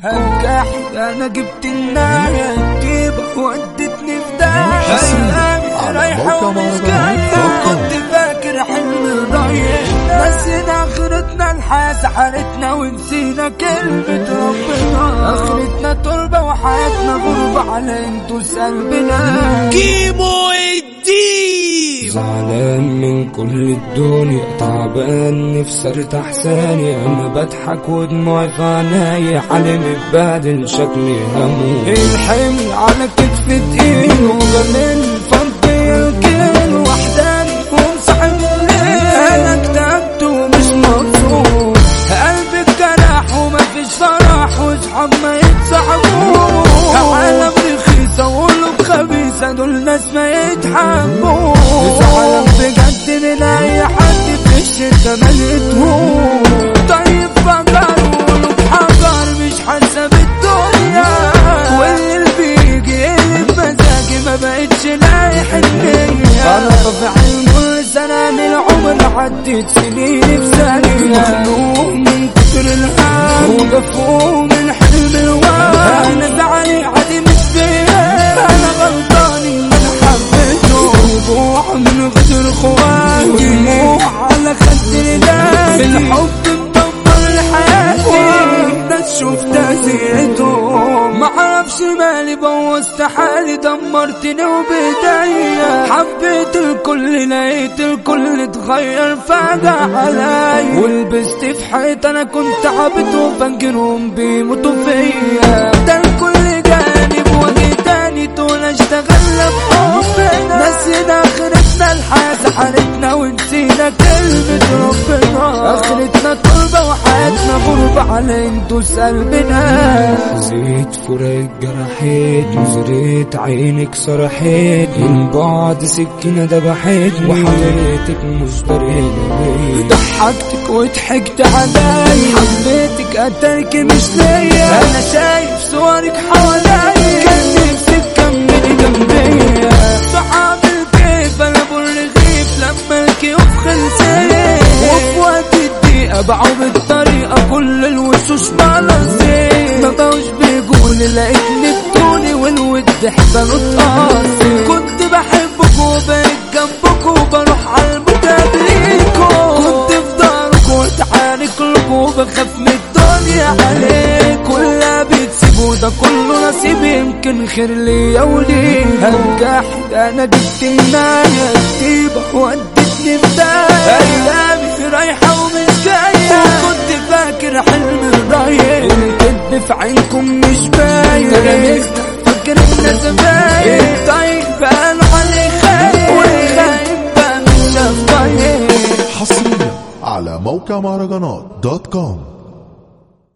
هنجح أنا جبت الناية تجيبك ودتني في داهية. رايحة ومش جاية. كنت فاكر حلم ضايع نسينا اخرتنا الحاسة حالتنا ونسينا كلمة ربنا. أخرتنا تربة وحياتنا غربة على أنتوا سلبنا. كيمو الدين زعلان من كل الدنيا تعبان نفسي ارتاح ثانية أنا بضحك ودموعي في عينيا حالي متبهدل شكلي هموت الحمل على كتف تقيل وجميل فضي الكيل وحداني ومصاحب أنا اكتئبت ومش مبسوط قلبي اتجرح ومفيش فرح واصحاب ما يتصاحبوش عالم رخيصة وقلوب خبيثة دول ناس ما يتحبوش زعلان بجد من اي حد في الشتا ما لقيتهوش طيب فجر وقلوب حجر مش حاسة بالدنيا واللي بيجي يقلب مزاجي ما بقتش لاقي حنية أنا طبيعي كل سنة من العمر عدت سنين في ثانية مخنوق من كتر الهم ومفهوم معرفش مالي بوظت حالي دمرتني وبداية. حبيت الكل لقيت الكل اتغير فجأة عليا ولبست في حيط أنا كنت عبد وفاكرهم بيموتوا فيا ده الكل جاني بوجه تاني طول أشتغل بحبنا نسينا اخرتنا الحياة حالتنا ونسينا كلمة ربنا. على أنتوا سلبنا زيت فراق جرحيت نزريت عينك صرحيت. من بعد سكينة دبحيت وحضرتك مش دارينا ضحكتك وضحكت عليا حبيتك قتلك مش ليا أنا شايف صورك حواليا. كان نفسي تكملي جنبيا صحاب الكيف أنا بالرغيف لما الكيوف خلصت وفي وقت الدقيقة باعوا بالطريقة كل الوشوش بلصيت ما بقوش بيقولي لقيتني بطولي والود حبالوا اتقاصي كنت بحبك وبقيت جنبك وبروح على ليكوا كنت في دارك وتعارك لكم وبخاف من الدنيا عليك. كلها بتسيبوا ده كله نصيب يمكن خير ليا وليك. هنجح أنا جبت الناية كتيبة ودتني بداية أيامي رايحة ومش جاية. في عينكم مش باين. رميت فاكر الناس باين طيب بقى علي خايف والخايف طيب حصريا على موقع مهرجانات دوت كوم.